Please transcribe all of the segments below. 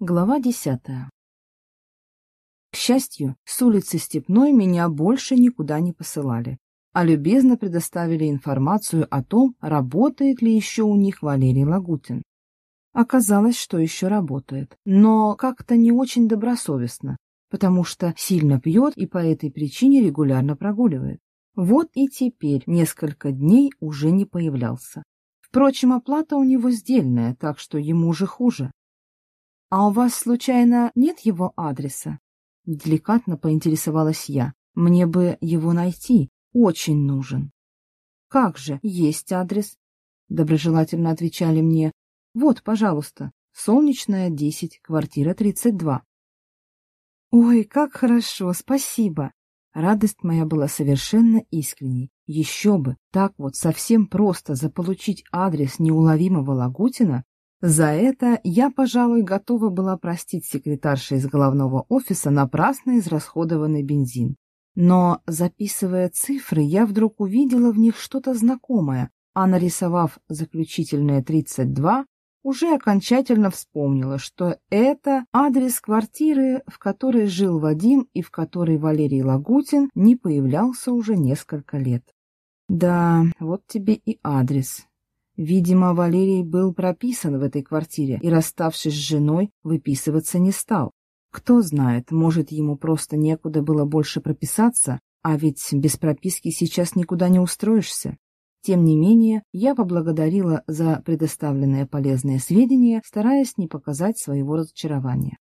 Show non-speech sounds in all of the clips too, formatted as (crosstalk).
Глава десятая. К счастью, с улицы Степной меня больше никуда не посылали, а любезно предоставили информацию о том, работает ли еще у них Валерий Лагутин. Оказалось, что еще работает, но как-то не очень добросовестно, потому что сильно пьет и по этой причине регулярно прогуливает. Вот и теперь несколько дней уже не появлялся. Впрочем, оплата у него сдельная, так что ему уже хуже. «А у вас, случайно, нет его адреса?» Деликатно поинтересовалась я. «Мне бы его найти. Очень нужен». «Как же, есть адрес», — доброжелательно отвечали мне. «Вот, пожалуйста, Солнечная, 10, квартира 32». «Ой, как хорошо, спасибо!» Радость моя была совершенно искренней. Еще бы, так вот совсем просто заполучить адрес неуловимого Лагутина за это я, пожалуй, готова была простить секретарше из головного офиса напрасно израсходованный бензин. Но, записывая цифры, я вдруг увидела в них что-то знакомое, а нарисовав заключительное 32, уже окончательно вспомнила, что это адрес квартиры, в которой жил Вадим и в которой Валерий Лагутин не появлялся уже несколько лет. Да, вот тебе и адрес. Видимо, Валерий был прописан в этой квартире и, расставшись с женой, выписываться не стал. Кто знает, может, ему просто некуда было больше прописаться, а ведь без прописки сейчас никуда не устроишься. Тем не менее, я поблагодарила за предоставленное полезное сведения, стараясь не показать своего разочарования.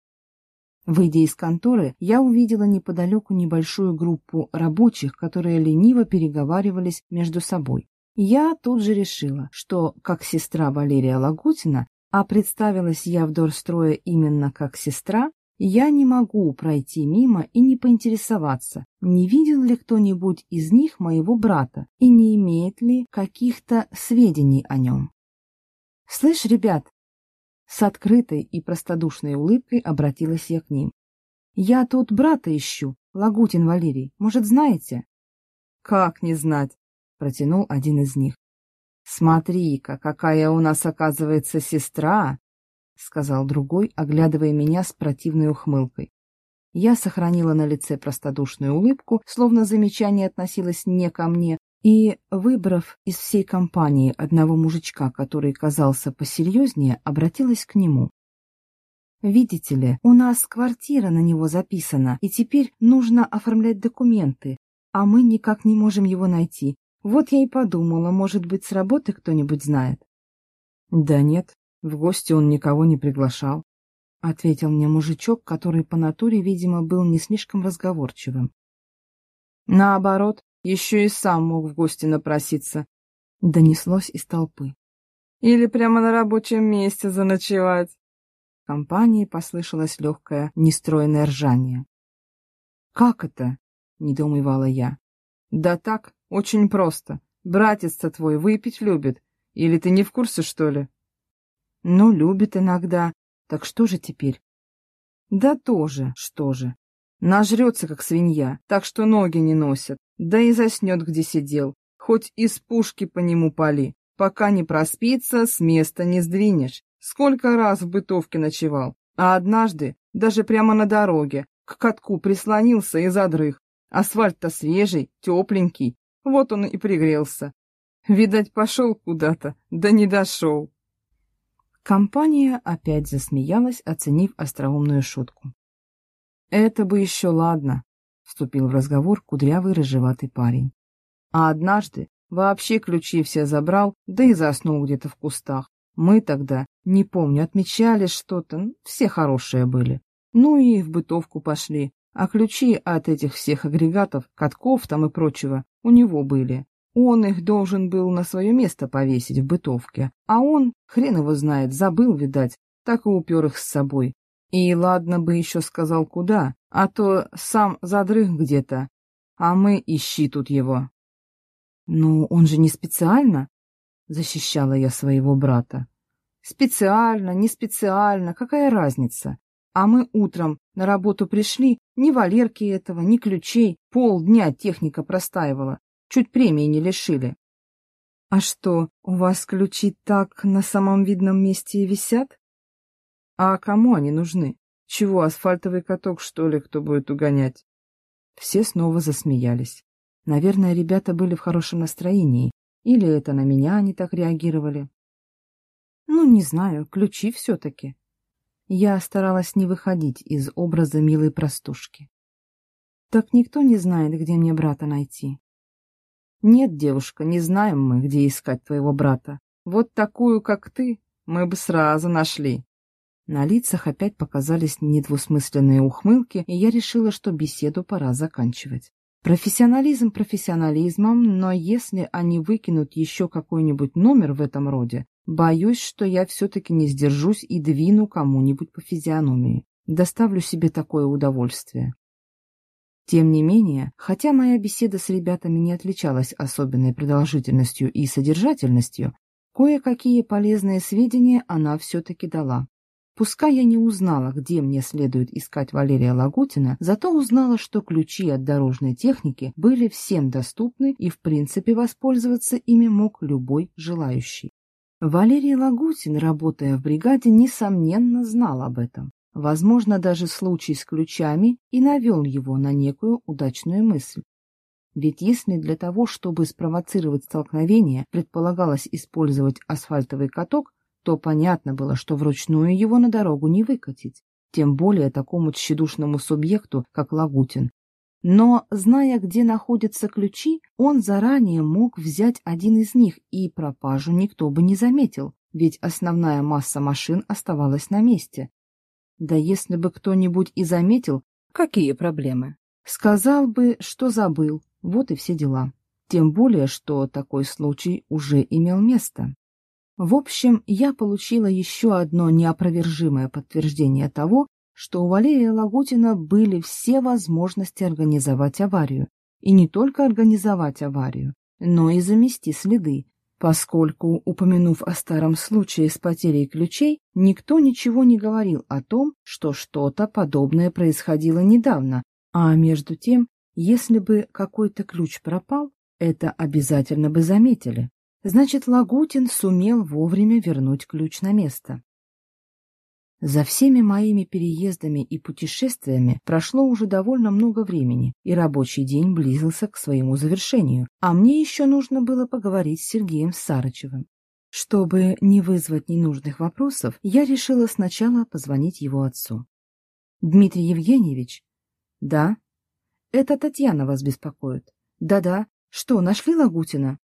Выйдя из конторы, я увидела неподалеку небольшую группу рабочих, которые лениво переговаривались между собой. Я тут же решила, что, как сестра Валерия Лагутина, а представилась я в Дорстрое именно как сестра, я не могу пройти мимо и не поинтересоваться, не видел ли кто-нибудь из них моего брата и не имеет ли каких-то сведений о нем. «Слышь, ребят!» С открытой и простодушной улыбкой обратилась я к ним. «Я тут брата ищу, Лагутин Валерий, может, знаете?» «Как не знать?» — протянул один из них. «Смотри-ка, какая у нас, оказывается, сестра!» — сказал другой, оглядывая меня с противной ухмылкой. Я сохранила на лице простодушную улыбку, словно замечание относилось не ко мне, и, выбрав из всей компании одного мужичка, который казался посерьезнее, обратилась к нему. «Видите ли, у нас квартира на него записана, и теперь нужно оформлять документы, а мы никак не можем его найти. Вот я и подумала, может быть, с работы кто-нибудь знает. — Да нет, в гости он никого не приглашал, — ответил мне мужичок, который по натуре, видимо, был не слишком разговорчивым. — Наоборот, еще и сам мог в гости напроситься, — донеслось из толпы. — Или прямо на рабочем месте заночевать. В компании послышалось легкое, нестройное ржание. — Как это? — недоумевала я. — Да так, очень просто. Братец-то твой выпить любит. Или ты не в курсе, что ли? Ну, любит иногда. Так что же теперь? Да тоже, что же. Нажрется, как свинья, так что ноги не носят. Да и заснет, где сидел. Хоть из пушки по нему пали. Пока не проспится, с места не сдвинешь. Сколько раз в бытовке ночевал. А однажды, даже прямо на дороге, к катку прислонился и задрых. Асфальт-то свежий, тепленький, вот он и пригрелся. Видать, пошел куда-то, да не дошел. Компания опять засмеялась, оценив остроумную шутку. «Это бы еще ладно», — вступил в разговор кудрявый рыжеватый парень. «А однажды вообще ключи все забрал, да и заснул где-то в кустах. Мы тогда, не помню, отмечали что-то, все хорошие были. Ну и в бытовку пошли, а ключи от этих всех агрегатов, катков там и прочего у него были. Он их должен был на свое место повесить в бытовке, а он, хрен его знает, забыл, видать, так и упер их с собой. И ладно бы еще сказал куда, а то сам задрых где-то, а мы ищи тут его. Ну, он же не специально, защищала я своего брата. Специально, не специально, какая разница? А мы утром на работу пришли, ни Валерки этого, ни ключей, полдня техника простаивала, чуть премии не лишили. — А что, у вас ключи так на самом видном месте и висят? А кому они нужны? Чего, асфальтовый каток, что ли, кто будет угонять? Все снова засмеялись. Наверное, ребята были в хорошем настроении. Или это на меня они так реагировали? Ну, не знаю, ключи все-таки. Я старалась не выходить из образа милой простушки. Так никто не знает, где мне брата найти. Нет, девушка, не знаем мы, где искать твоего брата. Вот такую, как ты, мы бы сразу нашли. На лицах опять показались недвусмысленные ухмылки, и я решила, что беседу пора заканчивать. Профессионализм профессионализмом, но если они выкинут еще какой-нибудь номер в этом роде, боюсь, что я все-таки не сдержусь и двину кому-нибудь по физиономии. Доставлю себе такое удовольствие. Тем не менее, хотя моя беседа с ребятами не отличалась особенной продолжительностью и содержательностью, кое-какие полезные сведения она все-таки дала. Пускай я не узнала, где мне следует искать Валерия Лагутина, зато узнала, что ключи от дорожной техники были всем доступны и, в принципе, воспользоваться ими мог любой желающий. Валерий Лагутин, работая в бригаде, несомненно знал об этом. Возможно, даже случай с ключами и навел его на некую удачную мысль. Ведь если для того, чтобы спровоцировать столкновение, предполагалось использовать асфальтовый каток, то понятно было, что вручную его на дорогу не выкатить, тем более такому тщедушному субъекту, как Лагутин. Но, зная, где находятся ключи, он заранее мог взять один из них, и пропажу никто бы не заметил, ведь основная масса машин оставалась на месте. Да если бы кто-нибудь и заметил, какие проблемы? Сказал бы, что забыл, вот и все дела. Тем более, что такой случай уже имел место. В общем, я получила еще одно неопровержимое подтверждение того, что у Валерия Лагутина были все возможности организовать аварию. И не только организовать аварию, но и замести следы, поскольку, упомянув о старом случае с потерей ключей, никто ничего не говорил о том, что что-то подобное происходило недавно, а между тем, если бы какой-то ключ пропал, это обязательно бы заметили. Значит, Лагутин сумел вовремя вернуть ключ на место. За всеми моими переездами и путешествиями прошло уже довольно много времени, и рабочий день близился к своему завершению, а мне еще нужно было поговорить с Сергеем Сарычевым. Чтобы не вызвать ненужных вопросов, я решила сначала позвонить его отцу. «Дмитрий Евгеньевич?» «Да?» «Это Татьяна вас беспокоит?» «Да-да. Что, нашли Лагутина?»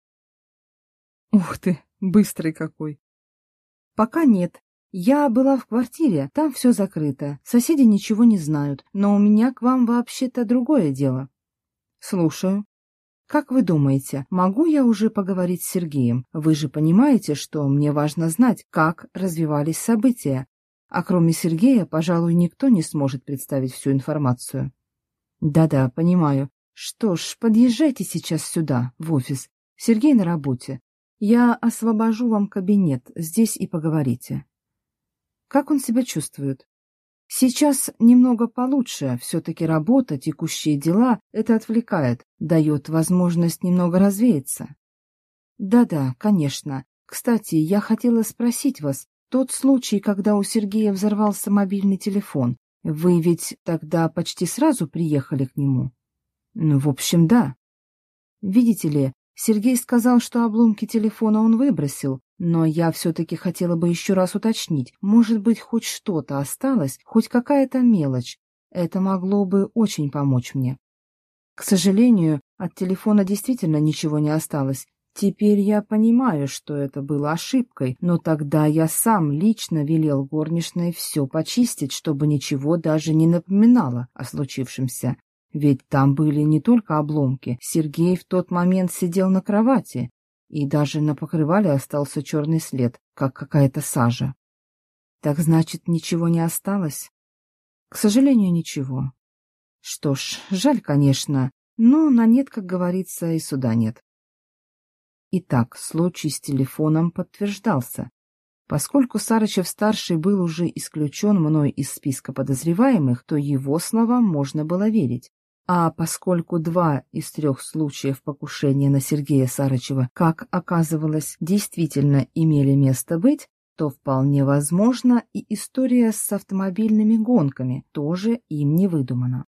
Ух ты, быстрый какой. Пока нет. Я была в квартире, там все закрыто. Соседи ничего не знают, но у меня к вам вообще-то другое дело. Слушаю. Как вы думаете, могу я уже поговорить с Сергеем? Вы же понимаете, что мне важно знать, как развивались события. А кроме Сергея, пожалуй, никто не сможет представить всю информацию. Да-да, понимаю. Что ж, подъезжайте сейчас сюда, в офис. Сергей на работе. Я освобожу вам кабинет, здесь и поговорите. Как он себя чувствует? Сейчас немного получше, все-таки работа, текущие дела, это отвлекает, дает возможность немного развеяться. Да-да, конечно. Кстати, я хотела спросить вас, тот случай, когда у Сергея взорвался мобильный телефон, вы ведь тогда почти сразу приехали к нему? Ну, в общем, да. Видите ли, Сергей сказал, что обломки телефона он выбросил, но я все-таки хотела бы еще раз уточнить. Может быть, хоть что-то осталось, хоть какая-то мелочь. Это могло бы очень помочь мне. К сожалению, от телефона действительно ничего не осталось. Теперь я понимаю, что это было ошибкой, но тогда я сам лично велел горничной все почистить, чтобы ничего даже не напоминало о случившемся. Ведь там были не только обломки. Сергей в тот момент сидел на кровати, и даже на покрывале остался черный след, как какая-то сажа. Так значит, ничего не осталось? К сожалению, ничего. Что ж, жаль, конечно, но на нет, как говорится, и суда нет. Итак, случай с телефоном подтверждался. Поскольку Сарычев-старший был уже исключен мной из списка подозреваемых, то его словам можно было верить. А поскольку два из трех случаев покушения на Сергея Сарычева, как оказывалось, действительно имели место быть, то вполне возможно и история с автомобильными гонками тоже им не выдумана.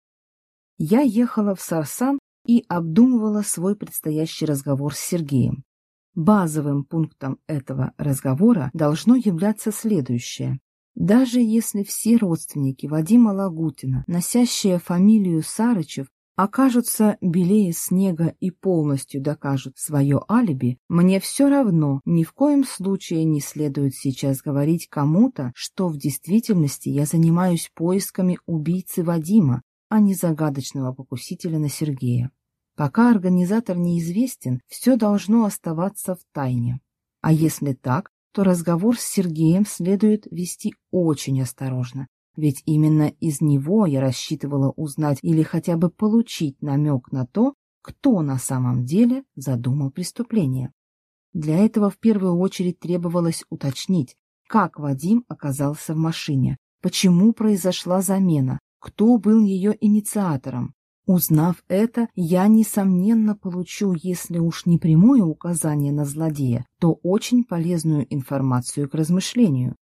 Я ехала в Сарсан и обдумывала свой предстоящий разговор с Сергеем. Базовым пунктом этого разговора должно являться следующее. Даже если все родственники Вадима Лагутина, носящие фамилию Сарычев, окажутся белее снега и полностью докажут свое алиби, мне все равно ни в коем случае не следует сейчас говорить кому-то, что в действительности я занимаюсь поисками убийцы Вадима, а не загадочного покусителя на Сергея. Пока организатор неизвестен, все должно оставаться в тайне. А если так, то разговор с Сергеем следует вести очень осторожно, ведь именно из него я рассчитывала узнать или хотя бы получить намек на то, кто на самом деле задумал преступление. Для этого в первую очередь требовалось уточнить, как Вадим оказался в машине, почему произошла замена, кто был ее инициатором. Узнав это, я, несомненно, получу, если уж не прямое указание на злодея, то очень полезную информацию к размышлению.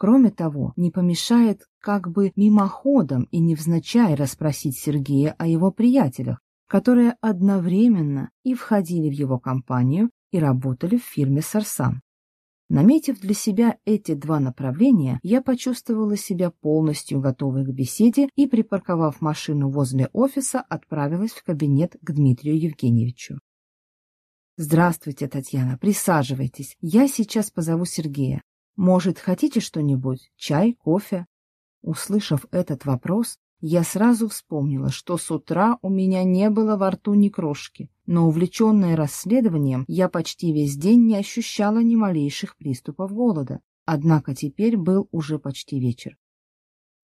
Кроме того, не помешает как бы мимоходом и невзначай расспросить Сергея о его приятелях, которые одновременно и входили в его компанию, и работали в фирме «Сарсан». Наметив для себя эти два направления, я почувствовала себя полностью готовой к беседе и, припарковав машину возле офиса, отправилась в кабинет к Дмитрию Евгеньевичу. «Здравствуйте, Татьяна, присаживайтесь. Я сейчас позову Сергея. Может, хотите что-нибудь? Чай, кофе? Услышав этот вопрос, я сразу вспомнила, что с утра у меня не было во рту ни крошки, но увлеченная расследованием, я почти весь день не ощущала ни малейших приступов голода. Однако теперь был уже почти вечер.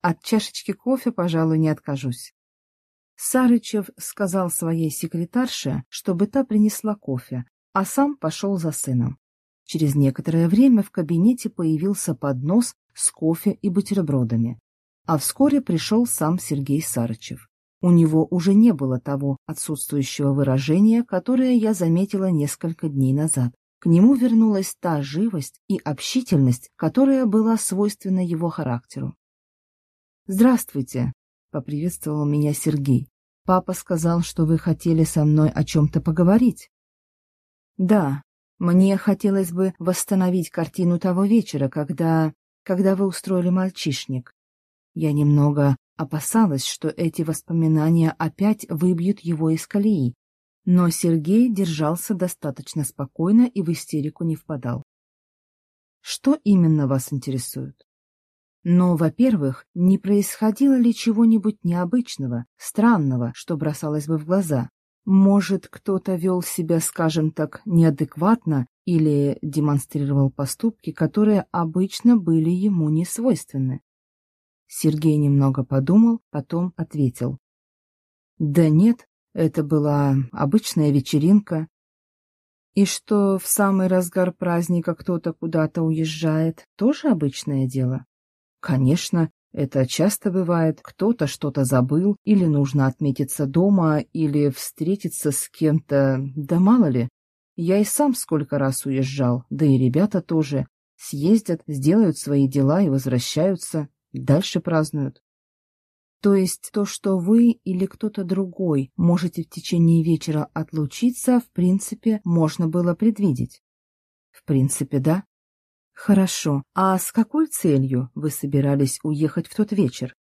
От чашечки кофе, пожалуй, не откажусь. Сарычев сказал своей секретарше, чтобы та принесла кофе, а сам пошел за сыном. Через некоторое время в кабинете появился поднос с кофе и бутербродами. А вскоре пришел сам Сергей Сарычев. У него уже не было того отсутствующего выражения, которое я заметила несколько дней назад. К нему вернулась та живость и общительность, которая была свойственна его характеру. «Здравствуйте», — поприветствовал меня Сергей. «Папа сказал, что вы хотели со мной о чем-то поговорить». «Да, мне хотелось бы восстановить картину того вечера, когда... когда вы устроили мальчишник. Я немного опасалась, что эти воспоминания опять выбьют его из колеи, но Сергей держался достаточно спокойно и в истерику не впадал. Что именно вас интересует? Но, во-первых, не происходило ли чего-нибудь необычного, странного, что бросалось бы в глаза? Может, кто-то вел себя, скажем так, неадекватно или демонстрировал поступки, которые обычно были ему не свойственны. Сергей немного подумал, потом ответил. Да нет, это была обычная вечеринка. И что в самый разгар праздника кто-то куда-то уезжает, тоже обычное дело? Конечно, это часто бывает, кто-то что-то забыл, или нужно отметиться дома, или встретиться с кем-то, да мало ли. Я и сам сколько раз уезжал, да и ребята тоже. Съездят, сделают свои дела и возвращаются, дальше празднуют. То есть то, что вы или кто-то другой можете в течение вечера отлучиться, в принципе, можно было предвидеть. В принципе, да. Хорошо. А с какой целью вы собирались уехать в тот вечер?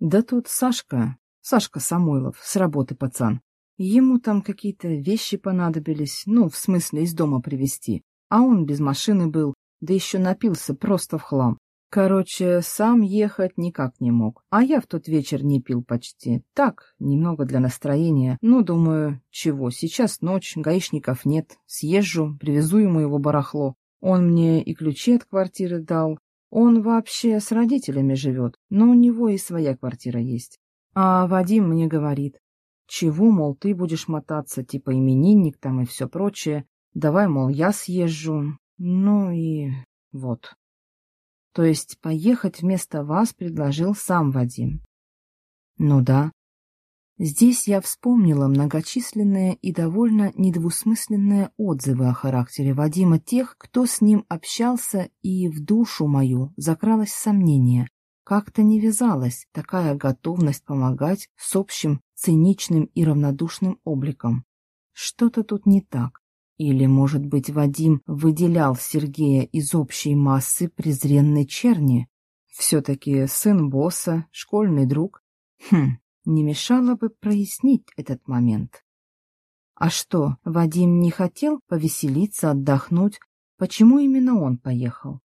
Да тут Сашка, Сашка Самойлов, с работы пацан. Ему там какие-то вещи понадобились, ну, в смысле, из дома привезти. А он без машины был, да еще напился просто в хлам. Короче, сам ехать никак не мог. А я в тот вечер не пил почти. Так, немного для настроения. Ну, думаю, чего, сейчас ночь, гаишников нет. Съезжу, привезу ему его барахло. Он мне и ключи от квартиры дал. Он вообще с родителями живет, но у него и своя квартира есть. А Вадим мне говорит, чего, мол, ты будешь мотаться, типа именинник там и все прочее. Давай, мол, я съезжу. Ну и вот. То есть поехать вместо вас предложил сам Вадим. Ну да. Здесь я вспомнила многочисленные и довольно недвусмысленные отзывы о характере Вадима тех, кто с ним общался, и в душу мою закралось сомнение. Как-то не вязалась такая готовность помогать с общим циничным и равнодушным обликом. Что-то тут не так. Или, может быть, Вадим выделял Сергея из общей массы презренной черни? Все-таки сын босса, школьный друг. Хм, не мешало бы прояснить этот момент. А что, Вадим не хотел повеселиться, отдохнуть? Почему именно он поехал?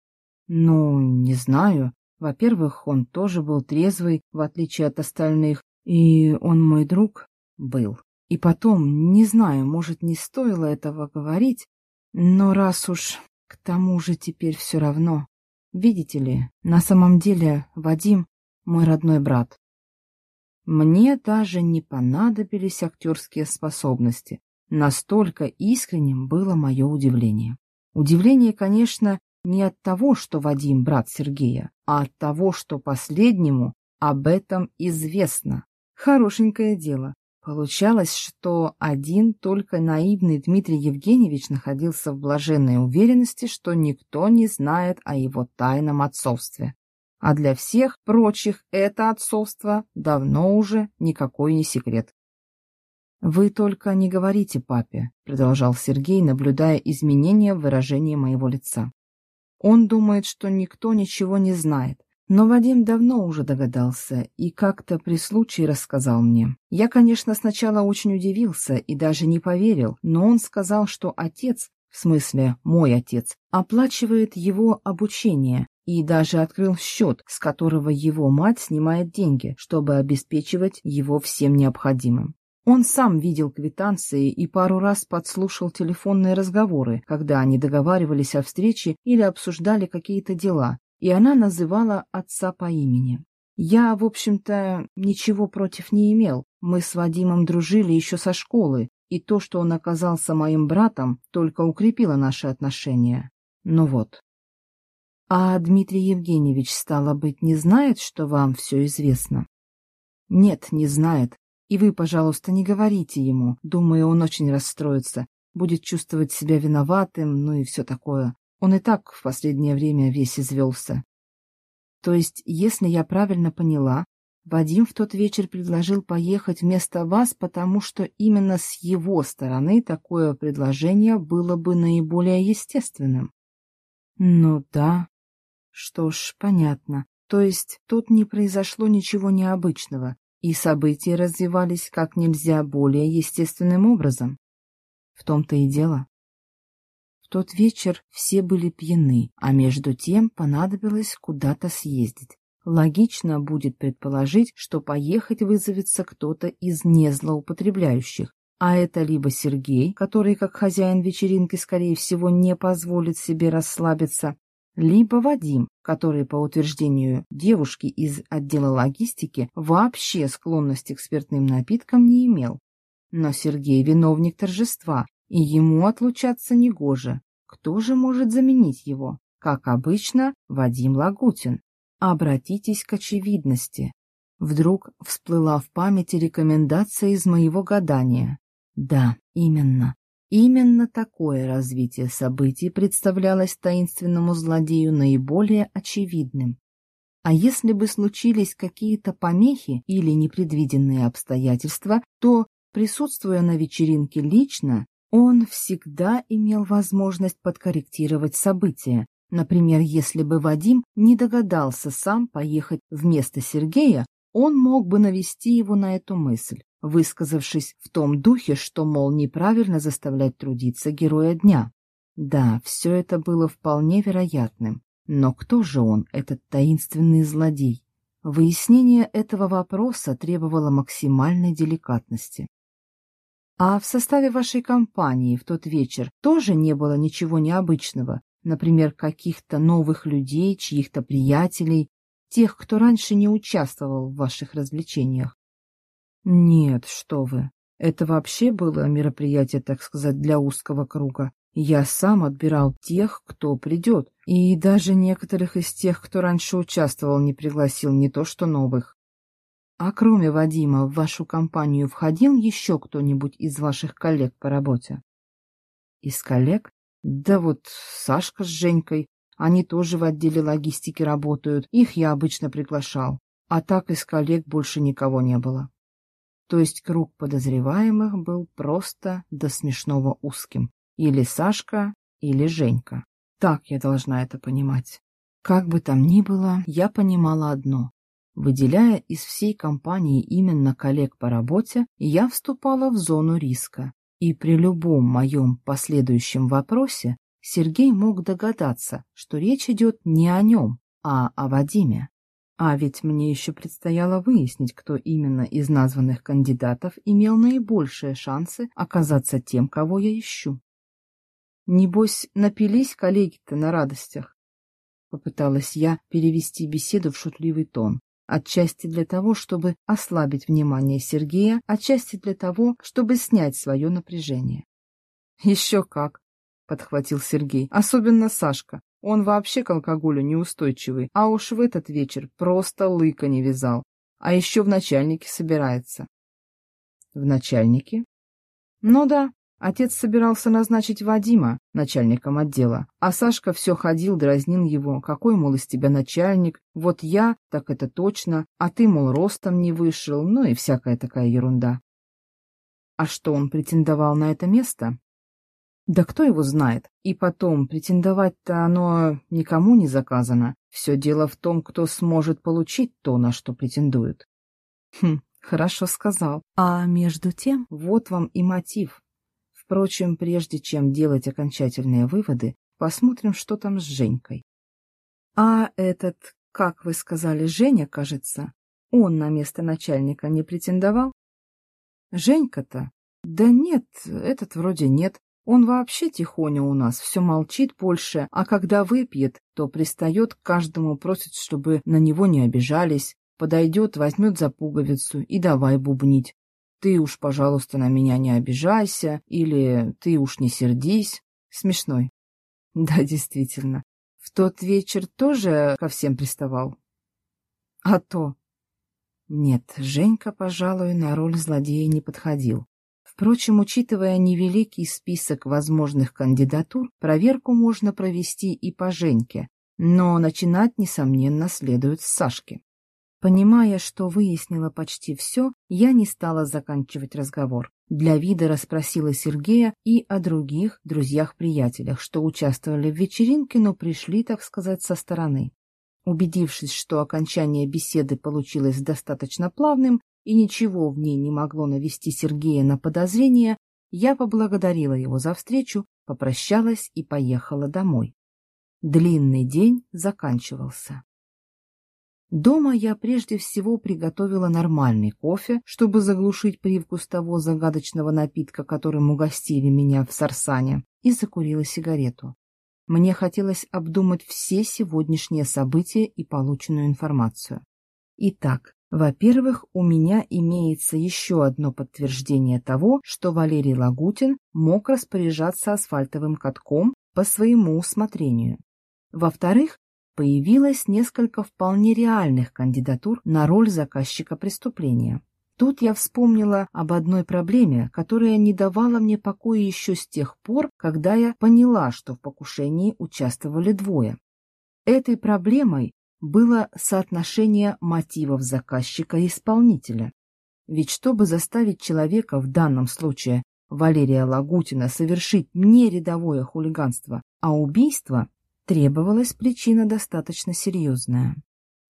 Ну, не знаю. Во-первых, он тоже был трезвый, в отличие от остальных, и он мой друг был. И потом, не знаю, может, не стоило этого говорить, но раз уж к тому же теперь все равно. Видите ли, на самом деле Вадим мой родной брат. Мне даже не понадобились актерские способности. Настолько искренним было мое удивление. Удивление, конечно, не от того, что Вадим брат Сергея, а от того, что последнему об этом известно. Хорошенькое дело. Получалось, что один только наивный Дмитрий Евгеньевич находился в блаженной уверенности, что никто не знает о его тайном отцовстве. А для всех прочих это отцовство давно уже никакой не секрет. «Вы только не говорите папе», — продолжал Сергей, наблюдая изменения в выражении моего лица. «Он думает, что никто ничего не знает, но Вадим давно уже догадался и как-то при случае рассказал мне. Я, конечно, сначала очень удивился и даже не поверил, но он сказал, что отец, в смысле мой отец, оплачивает его обучение, и даже открыл счет, с которого его мать снимает деньги, чтобы обеспечивать его всем необходимым. Он сам видел квитанции и пару раз подслушал телефонные разговоры, когда они договаривались о встрече или обсуждали какие-то дела, и она называла отца по имени. Я, в общем-то, ничего против не имел. Мы с Вадимом дружили еще со школы, и то, что он оказался моим братом, только укрепило наши отношения. Ну вот, а Дмитрий Евгеньевич, стало быть, не знает, что вам все известно? Нет, не знает. И вы, пожалуйста, не говорите ему. Думаю, он очень расстроится, будет чувствовать себя виноватым, ну и все такое. Он и так в последнее время весь извелся. То есть, если я правильно поняла, Вадим в тот вечер предложил поехать вместо вас, потому что именно с его стороны такое предложение было бы наиболее естественным. Ну да, что ж, понятно. То есть тут не произошло ничего необычного, и события развивались как нельзя более естественным образом. В том-то и дело. В тот вечер все были пьяны, а между тем понадобилось куда-то съездить. Логично будет предположить, что поехать вызовется кто-то из незлоупотребляющих, а это либо Сергей, который, как хозяин вечеринки, скорее всего, не позволит себе расслабиться, либо Вадим, который, по утверждению девушки из отдела логистики, вообще склонности к спиртным напиткам не имел. Но Сергей виновник торжества, и ему отлучаться негоже. Кто же может заменить его? Как обычно, Вадим Лагутин. Обратитесь к очевидности. Вдруг всплыла в памяти рекомендация из моего гадания. Да, именно. Именно такое развитие событий представлялось таинственному злодею наиболее очевидным. А если бы случились какие-то помехи или непредвиденные обстоятельства, то, присутствуя на вечеринке лично, он всегда имел возможность подкорректировать события. Например, если бы Вадим не догадался сам поехать вместо Сергея, он мог бы навести его на эту мысль высказавшись в том духе, что, мол, неправильно заставлять трудиться героя дня. Да, все это было вполне вероятным. Но кто же он, этот таинственный злодей? Выяснение этого вопроса требовало максимальной деликатности. А в составе вашей компании в тот вечер тоже не было ничего необычного, например, каких-то новых людей, чьих-то приятелей, тех, кто раньше не участвовал в ваших развлечениях? Нет, что вы. Это вообще было мероприятие, так сказать, для узкого круга. Я сам отбирал тех, кто придет, и даже некоторых из тех, кто раньше участвовал, не пригласил, не то что новых. А кроме Вадима в вашу компанию входил еще кто-нибудь из ваших коллег по работе? Из коллег? Да вот Сашка с Женькой. Они тоже в отделе логистики работают. Их я обычно приглашал. А так из коллег больше никого не было. То есть круг подозреваемых был просто до смешного узким. Или Сашка, или Женька. Так я должна это понимать. Как бы там ни было, я понимала одно. Выделяя из всей компании именно коллег по работе, я вступала в зону риска. И при любом моем последующем вопросе Сергей мог догадаться, что речь идет не о нем, а о Вадиме. А ведь мне еще предстояло выяснить, кто именно из названных кандидатов имел наибольшие шансы оказаться тем, кого я ищу. Небось, напились коллеги-то на радостях. Попыталась я перевести беседу в шутливый тон. Отчасти для того, чтобы ослабить внимание Сергея, отчасти для того, чтобы снять свое напряжение. «Еще как!» — подхватил Сергей. «Особенно Сашка. Он вообще к алкоголю неустойчивый, а уж в этот вечер просто лыка не вязал. А еще в начальнике собирается». «В начальнике?» «Ну да, Отец собирался назначить Вадима начальником отдела, а Сашка все ходил, дразнил его. Какой, мол, из тебя начальник? Вот я, так это точно, а ты, мол, ростом не вышел, ну и всякая такая ерунда. А что, он претендовал на это место? Да кто его знает? И потом, претендовать-то оно никому не заказано. Все дело в том, кто сможет получить то, на что претендует. Хм, хорошо сказал. А между тем, вот вам и мотив Впрочем, прежде чем делать окончательные выводы, посмотрим, что там с Женькой. А этот, как вы сказали, Женя, кажется, он на место начальника не претендовал? Женька-то? Да нет, этот вроде нет. Он вообще тихоня у нас, все молчит больше, а когда выпьет, то пристает к каждому, просит, чтобы на него не обижались, подойдет, возьмет за пуговицу и давай бубнить ты уж, пожалуйста, на меня не обижайся, или ты уж не сердись. Смешной. (laughs) Да, действительно. В тот вечер тоже ко всем приставал? А то. Нет, Женька, пожалуй, на роль злодея не подходил. Впрочем, учитывая невеликий список возможных кандидатур, проверку можно провести и по Женьке, но начинать, несомненно, следует с Сашки. Понимая, что выяснила почти все, я не стала заканчивать разговор. Для вида расспросила Сергея и о других друзьях-приятелях, что участвовали в вечеринке, но пришли, так сказать, со стороны. Убедившись, что окончание беседы получилось достаточно плавным и ничего в ней не могло навести Сергея на подозрение, я поблагодарила его за встречу, попрощалась и поехала домой. Длинный день заканчивался. Дома я прежде всего приготовила нормальный кофе, чтобы заглушить привкус того загадочного напитка, которым угостили меня в Сарсане, и закурила сигарету. Мне хотелось обдумать все сегодняшние события и полученную информацию. Итак, во-первых, у меня имеется еще одно подтверждение того, что Валерий Лагутин мог распоряжаться асфальтовым катком по своему усмотрению. Во-вторых, появилось несколько вполне реальных кандидатур на роль заказчика преступления. Тут я вспомнила об одной проблеме, которая не давала мне покоя еще с тех пор, когда я поняла, что в покушении участвовали двое. Этой проблемой было соотношение мотивов заказчика и исполнителя. Ведь чтобы заставить человека, в данном случае Валерия Лагутина, совершить не рядовое хулиганство, а убийство, требовалась причина достаточно серьезная.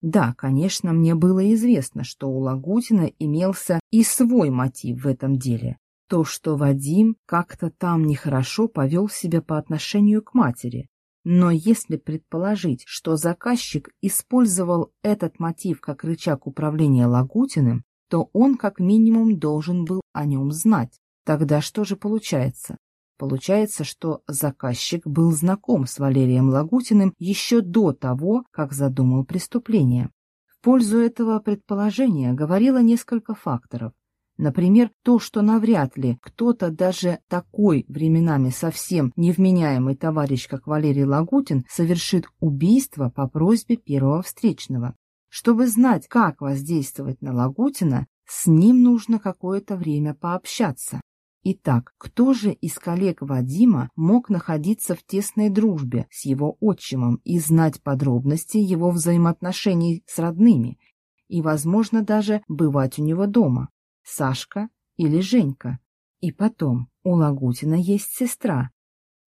Да, конечно, мне было известно, что у Лагутина имелся и свой мотив в этом деле. То, что Вадим как-то там нехорошо повел себя по отношению к матери. Но если предположить, что заказчик использовал этот мотив как рычаг управления Лагутиным, то он как минимум должен был о нем знать. Тогда что же получается? Получается, что заказчик был знаком с Валерием Лагутиным еще до того, как задумал преступление. В пользу этого предположения говорило несколько факторов. Например, то, что навряд ли кто-то даже такой временами совсем невменяемый товарищ, как Валерий Лагутин, совершит убийство по просьбе первого встречного. Чтобы знать, как воздействовать на Лагутина, с ним нужно какое-то время пообщаться. Итак, кто же из коллег Вадима мог находиться в тесной дружбе с его отчимом и знать подробности его взаимоотношений с родными, и, возможно, даже бывать у него дома? Сашка или Женька? И потом, у Лагутина есть сестра,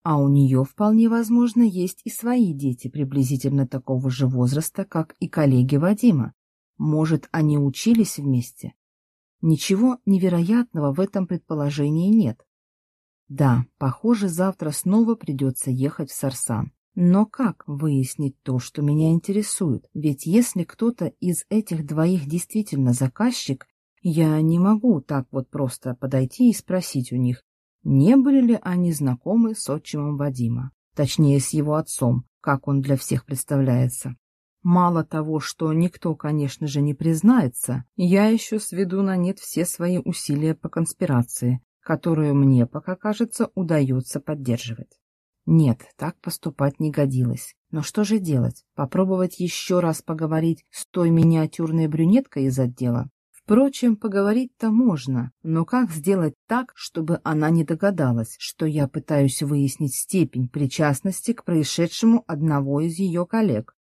а у нее, вполне возможно, есть и свои дети приблизительно такого же возраста, как и коллеги Вадима. Может, они учились вместе? Ничего невероятного в этом предположении нет. Да, похоже, завтра снова придется ехать в Сарсан. Но как выяснить то, что меня интересует? Ведь если кто-то из этих двоих действительно заказчик, я не могу так вот просто подойти и спросить у них, не были ли они знакомы с отчимом Вадима, точнее, с его отцом, как он для всех представляется. Мало того, что никто, конечно же, не признается, я еще сведу на нет все свои усилия по конспирации, которую мне, пока кажется, удается поддерживать. Нет, так поступать не годилось. Но что же делать? Попробовать еще раз поговорить с той миниатюрной брюнеткой из отдела? Впрочем, поговорить-то можно, но как сделать так, чтобы она не догадалась, что я пытаюсь выяснить степень причастности к происшедшему одного из ее коллег?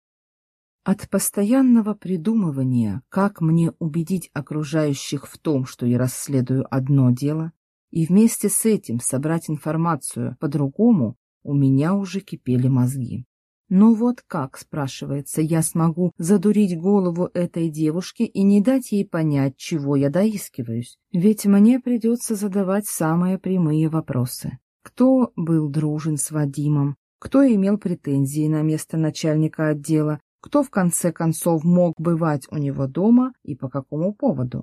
От постоянного придумывания, как мне убедить окружающих в том, что я расследую одно дело, и вместе с этим собрать информацию по-другому, у меня уже кипели мозги. Ну вот как, спрашивается, я смогу задурить голову этой девушке и не дать ей понять, чего я доискиваюсь? Ведь мне придется задавать самые прямые вопросы. Кто был дружен с Вадимом? Кто имел претензии на место начальника отдела? кто в конце концов мог бывать у него дома и по какому поводу.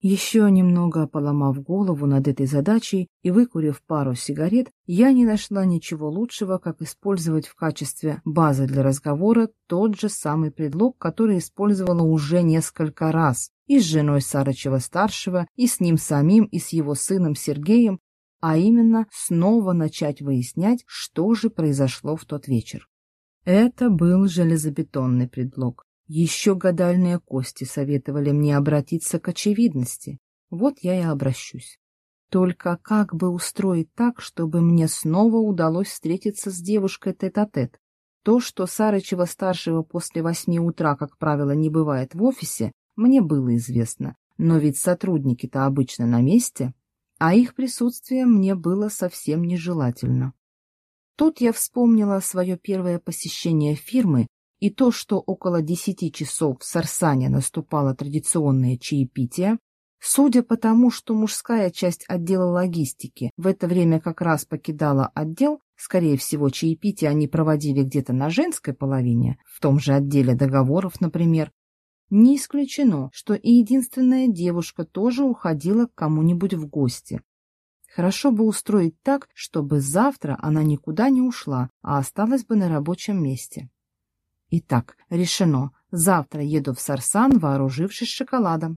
Еще немного поломав голову над этой задачей и выкурив пару сигарет, я не нашла ничего лучшего, как использовать в качестве базы для разговора тот же самый предлог, который использовала уже несколько раз и с женой Сарычева-старшего, и с ним самим, и с его сыном Сергеем, а именно снова начать выяснять, что же произошло в тот вечер. Это был железобетонный предлог. Еще гадальные кости советовали мне обратиться к очевидности. Вот я и обращусь. Только как бы устроить так, чтобы мне снова удалось встретиться с девушкой тет-а-тет? -тет? То, что Сарычева-старшего после восьми утра, как правило, не бывает в офисе, мне было известно. Но ведь сотрудники-то обычно на месте, а их присутствие мне было совсем нежелательно. Тут я вспомнила свое первое посещение фирмы и то, что около десяти часов в Сарсане наступало традиционное чаепитие. Судя по тому, что мужская часть отдела логистики в это время как раз покидала отдел, скорее всего, чаепитие они проводили где-то на женской половине, в том же отделе договоров, например, не исключено, что и единственная девушка тоже уходила к кому-нибудь в гости. Хорошо бы устроить так, чтобы завтра она никуда не ушла, а осталась бы на рабочем месте. Итак, решено. Завтра еду в Сарсан, вооружившись шоколадом.